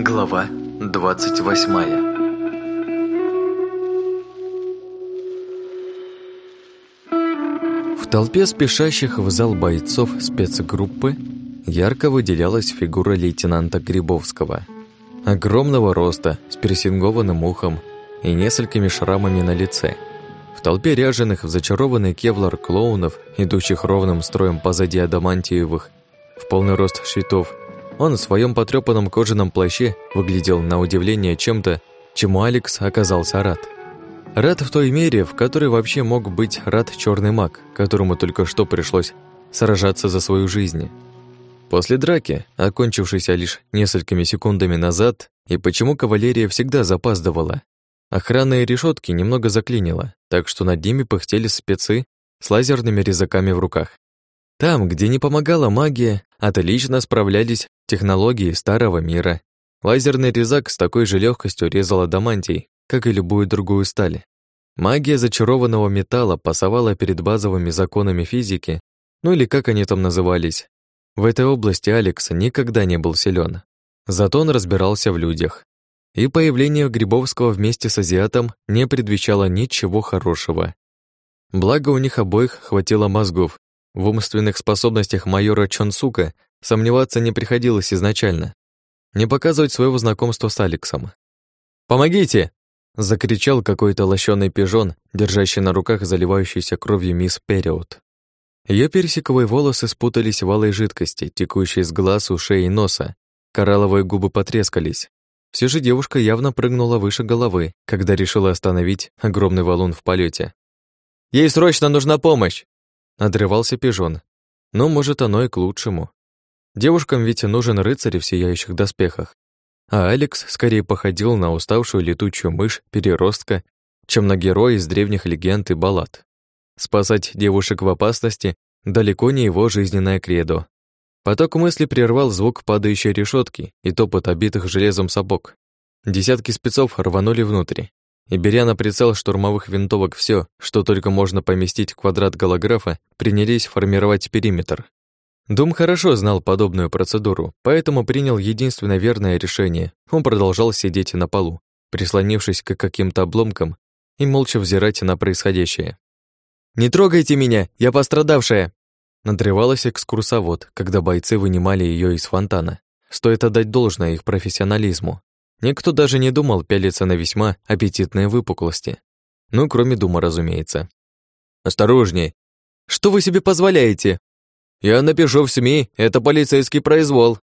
Глава 28 В толпе спешащих в зал бойцов спецгруппы ярко выделялась фигура лейтенанта Грибовского. Огромного роста, с персингованным ухом и несколькими шрамами на лице. В толпе ряженых в зачарованный кевлар клоунов, идущих ровным строем позади адамантиевых, в полный рост щитов, он в своем потрепанном кожаном плаще выглядел на удивление чем-то, чему Алекс оказался рад. Рад в той мере, в которой вообще мог быть рад черный маг, которому только что пришлось сражаться за свою жизнь. После драки, окончившейся лишь несколькими секундами назад, и почему кавалерия всегда запаздывала, охранные решетки немного заклинило, так что над ними пыхтели спецы с лазерными резаками в руках. Там, где не помогала магия, отлично справлялись технологии старого мира. Лазерный резак с такой же легкостью резал адамантий, как и любую другую сталь. Магия зачарованного металла пасовала перед базовыми законами физики, ну или как они там назывались. В этой области Алекс никогда не был силен. Зато он разбирался в людях. И появление Грибовского вместе с азиатом не предвещало ничего хорошего. Благо у них обоих хватило мозгов, в умственных способностях майора Чонсука сомневаться не приходилось изначально. Не показывать своего знакомства с Алексом. «Помогите!» — закричал какой-то лощеный пижон, держащий на руках заливающийся кровью мисс Период. Ее персиковые волосы спутались в алой жидкости, текущей из глаз, ушей и носа. Коралловые губы потрескались. Все же девушка явно прыгнула выше головы, когда решила остановить огромный валун в полете. «Ей срочно нужна помощь!» Надрывался пижон. Но, может, оно и к лучшему. Девушкам ведь нужен рыцарь в сияющих доспехах. А Алекс скорее походил на уставшую летучую мышь-переростка, чем на героя из древних легенд и баллад. Спасать девушек в опасности далеко не его жизненное кредо. Поток мысли прервал звук падающей решетки и топот обитых железом сапог. Десятки спецов рванули внутрь и, беря на прицел штурмовых винтовок все, что только можно поместить в квадрат голографа, принялись формировать периметр. Дум хорошо знал подобную процедуру, поэтому принял единственное верное решение. Он продолжал сидеть на полу, прислонившись к каким-то обломкам и молча взирать на происходящее. «Не трогайте меня, я пострадавшая!» Надрывалась экскурсовод, когда бойцы вынимали ее из фонтана. Стоит отдать должное их профессионализму. Никто даже не думал пялиться на весьма аппетитные выпуклости. Ну, кроме Дума, разумеется. «Осторожней! Что вы себе позволяете?» «Я напишу в СМИ, это полицейский произвол!»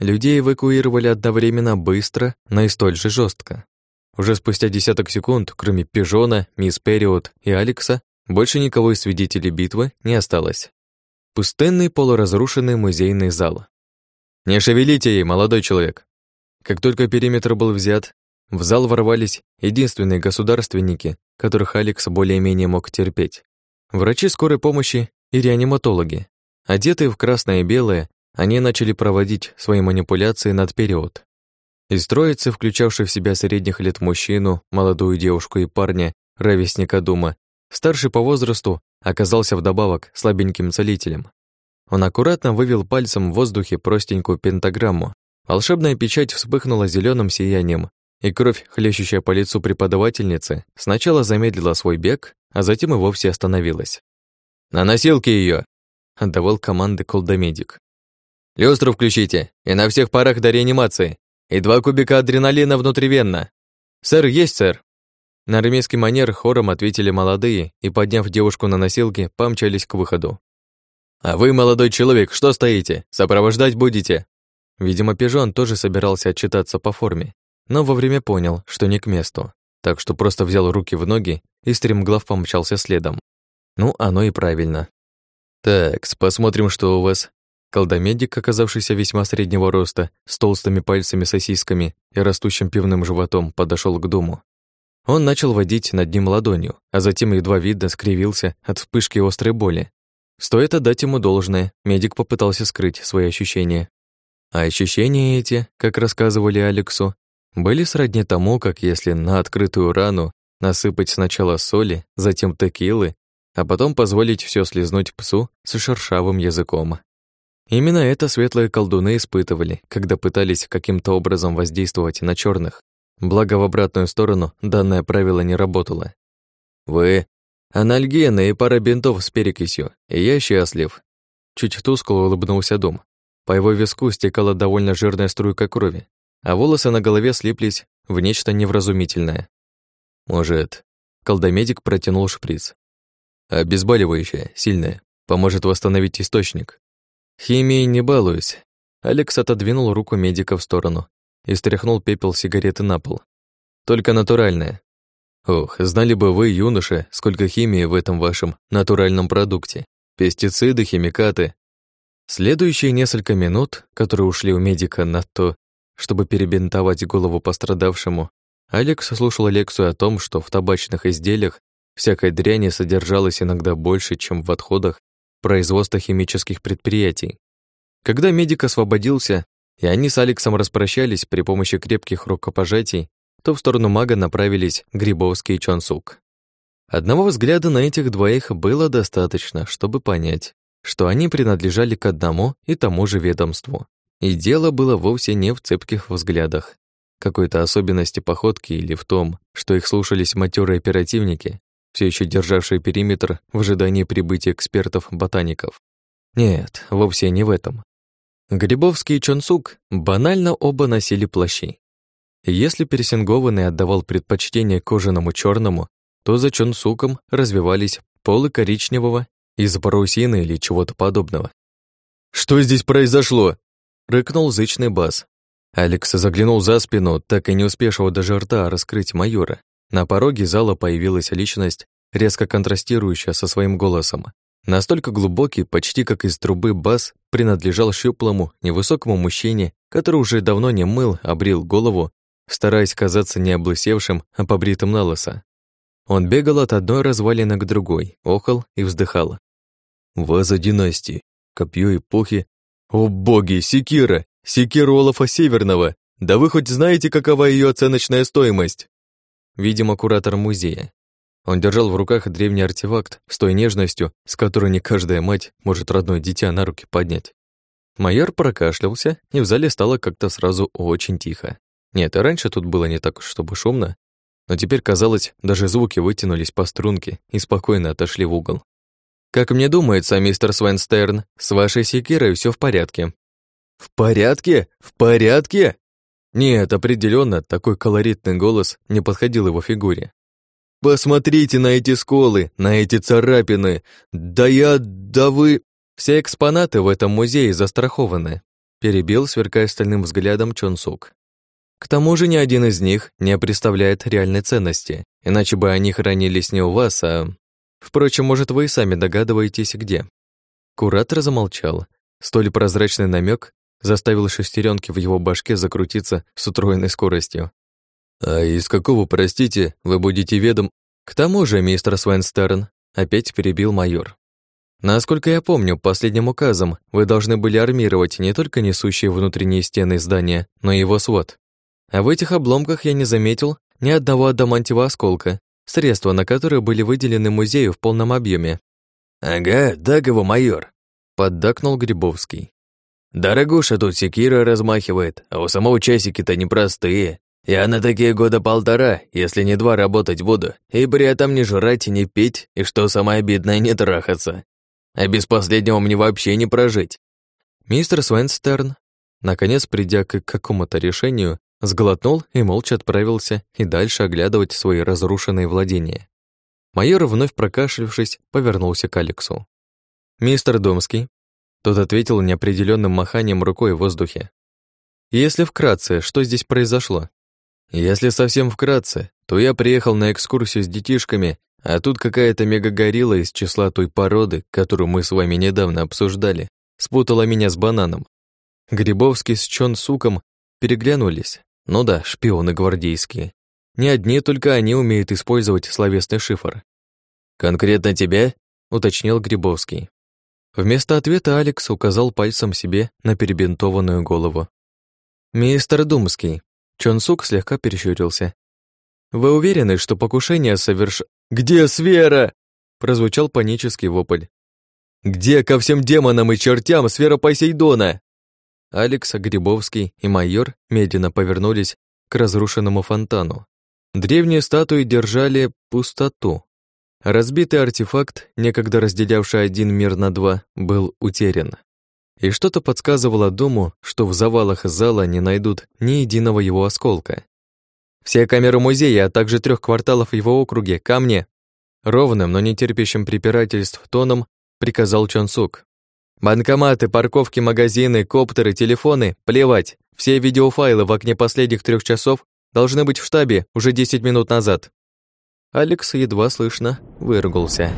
Людей эвакуировали одновременно быстро, но и столь же жестко. Уже спустя десяток секунд, кроме Пижона, Мисс Период и Алекса, больше никого из свидетелей битвы не осталось. Пустынный полуразрушенный музейный зал. «Не шевелите ей, молодой человек!» Как только периметр был взят, в зал ворвались единственные государственники, которых Алекс более-менее мог терпеть. Врачи скорой помощи и реаниматологи. Одетые в красное и белое, они начали проводить свои манипуляции над период. Из троицы, включавшей в себя средних лет мужчину, молодую девушку и парня, ровесника Дума, старший по возрасту оказался вдобавок слабеньким целителем. Он аккуратно вывел пальцем в воздухе простенькую пентаграмму, Волшебная печать вспыхнула зеленым сиянием, и кровь, хлещущая по лицу преподавательницы, сначала замедлила свой бег, а затем и вовсе остановилась. «На носилки ее! отдавал команды колдомедик. «Люстру включите, и на всех парах до реанимации, и два кубика адреналина внутривенно!» «Сэр, есть, сэр!» На армейский манер хором ответили молодые и, подняв девушку на носилки, помчались к выходу. «А вы, молодой человек, что стоите? Сопровождать будете?» Видимо, пижон тоже собирался отчитаться по форме, но вовремя понял, что не к месту, так что просто взял руки в ноги и стремглав помчался следом. Ну, оно и правильно. Так, посмотрим, что у вас. Колдомедик, оказавшийся весьма среднего роста, с толстыми пальцами-сосисками и растущим пивным животом, подошел к дому. Он начал водить над ним ладонью, а затем едва видно скривился от вспышки острой боли. Стоит отдать ему должное, медик попытался скрыть свои ощущения. А ощущения эти, как рассказывали Алексу, были сродни тому, как если на открытую рану насыпать сначала соли, затем текилы, а потом позволить все слезнуть псу с шершавым языком. Именно это светлые колдуны испытывали, когда пытались каким-то образом воздействовать на черных. Благо в обратную сторону данное правило не работало. Вы анальгены и пара бинтов с перекисью, и я счастлив. Чуть тускло улыбнулся Дом. По его виску стекала довольно жирная струйка крови, а волосы на голове слиплись в нечто невразумительное. Может, колдомедик протянул шприц. Обезболивающее, сильное, поможет восстановить источник. Химией не балуюсь. Алекс отодвинул руку медика в сторону и стряхнул пепел сигареты на пол. Только натуральное. Ох, знали бы вы, юноша, сколько химии в этом вашем натуральном продукте. Пестициды, химикаты. Следующие несколько минут, которые ушли у медика на то, чтобы перебинтовать голову пострадавшему, Алекс слушал лекцию о том, что в табачных изделиях всякой дряни содержалось иногда больше, чем в отходах производства химических предприятий. Когда медик освободился, и они с Алексом распрощались при помощи крепких рукопожатий, то в сторону мага направились Грибовский и Чонсук. Одного взгляда на этих двоих было достаточно, чтобы понять, что они принадлежали к одному и тому же ведомству. И дело было вовсе не в цепких взглядах, какой-то особенности походки или в том, что их слушались матерые оперативники, все еще державшие периметр в ожидании прибытия экспертов-ботаников. Нет, вовсе не в этом. Грибовский и Чонсук банально оба носили плащи. Если пересингованный отдавал предпочтение кожаному черному, то за Чонсуком развивались полы коричневого из парусины или чего-то подобного. «Что здесь произошло?» — рыкнул зычный бас. Алекс заглянул за спину, так и не успевшего даже рта раскрыть майора. На пороге зала появилась личность, резко контрастирующая со своим голосом. Настолько глубокий, почти как из трубы бас, принадлежал щуплому, невысокому мужчине, который уже давно не мыл, обрил голову, стараясь казаться не облысевшим, а побритым на лысо. Он бегал от одной развалины к другой, охал и вздыхал. «Ваза династии, копье эпохи. О боги, секира! Секира Олафа Северного! Да вы хоть знаете, какова ее оценочная стоимость?» Видимо, куратор музея. Он держал в руках древний артефакт с той нежностью, с которой не каждая мать может родное дитя на руки поднять. Майор прокашлялся, и в зале стало как-то сразу очень тихо. Нет, и раньше тут было не так, чтобы шумно, но теперь, казалось, даже звуки вытянулись по струнке и спокойно отошли в угол. «Как мне думается, мистер Свенстерн, с вашей секирой все в порядке». «В порядке? В порядке?» Нет, определенно такой колоритный голос не подходил его фигуре. «Посмотрите на эти сколы, на эти царапины! Да я... да вы...» «Все экспонаты в этом музее застрахованы», перебил, сверкая стальным взглядом Чонсук. К тому же ни один из них не представляет реальной ценности, иначе бы они хранились не у вас, а... Впрочем, может, вы и сами догадываетесь, где. Куратор замолчал. Столь прозрачный намек заставил шестеренки в его башке закрутиться с утроенной скоростью. «А из какого, простите, вы будете ведом...» «К тому же, мистер Свенстерн», — опять перебил майор. «Насколько я помню, последним указом вы должны были армировать не только несущие внутренние стены здания, но и его свод. А в этих обломках я не заметил ни одного адамантиевого осколка, средства на которые были выделены музею в полном объеме. «Ага, так его майор», — поддакнул Грибовский. Дорогуша тут секира размахивает, а у самого часики-то непростые. Я на такие года полтора, если не два, работать буду, и при этом не жрать, не пить, и что самое обидное, не трахаться. А без последнего мне вообще не прожить. Мистер Свенстерн, наконец придя к какому-то решению, сглотнул и молча отправился и дальше оглядывать свои разрушенные владения. Майор, вновь прокашлявшись, повернулся к Алексу. «Мистер Домский, тот ответил неопределенным маханием рукой в воздухе. «Если вкратце, что здесь произошло?» «Если совсем вкратце, то я приехал на экскурсию с детишками, а тут какая-то мегагорилла из числа той породы, которую мы с вами недавно обсуждали, спутала меня с бананом. Грибовский с Чон Суком переглянулись. Ну да, шпионы гвардейские. Не одни только они умеют использовать словесный шифр. «Конкретно тебя?» — уточнил Грибовский. Вместо ответа Алекс указал пальцем себе на перебинтованную голову. «Мистер Думский», Чонсук слегка перещурился. «Вы уверены, что покушение соверш...» «Где Свера?» прозвучал панический вопль. Где ко всем демонам и чертям сфера Посейдона?» Алекс, Грибовский и майор медленно повернулись к разрушенному фонтану. Древние статуи держали пустоту. Разбитый артефакт, некогда разделявший один мир на два, был утерян. И что-то подсказывало дому, что в завалах зала не найдут ни единого его осколка. Все камеры музея, а также трех кварталов его округе ко мне. Ровным, но не терпящим препирательств тоном приказал Чонсук. Банкоматы, парковки, магазины, коптеры, телефоны – плевать. Все видеофайлы в окне последних трех часов должны быть в штабе уже 10 минут назад. Алекс едва слышно выругался.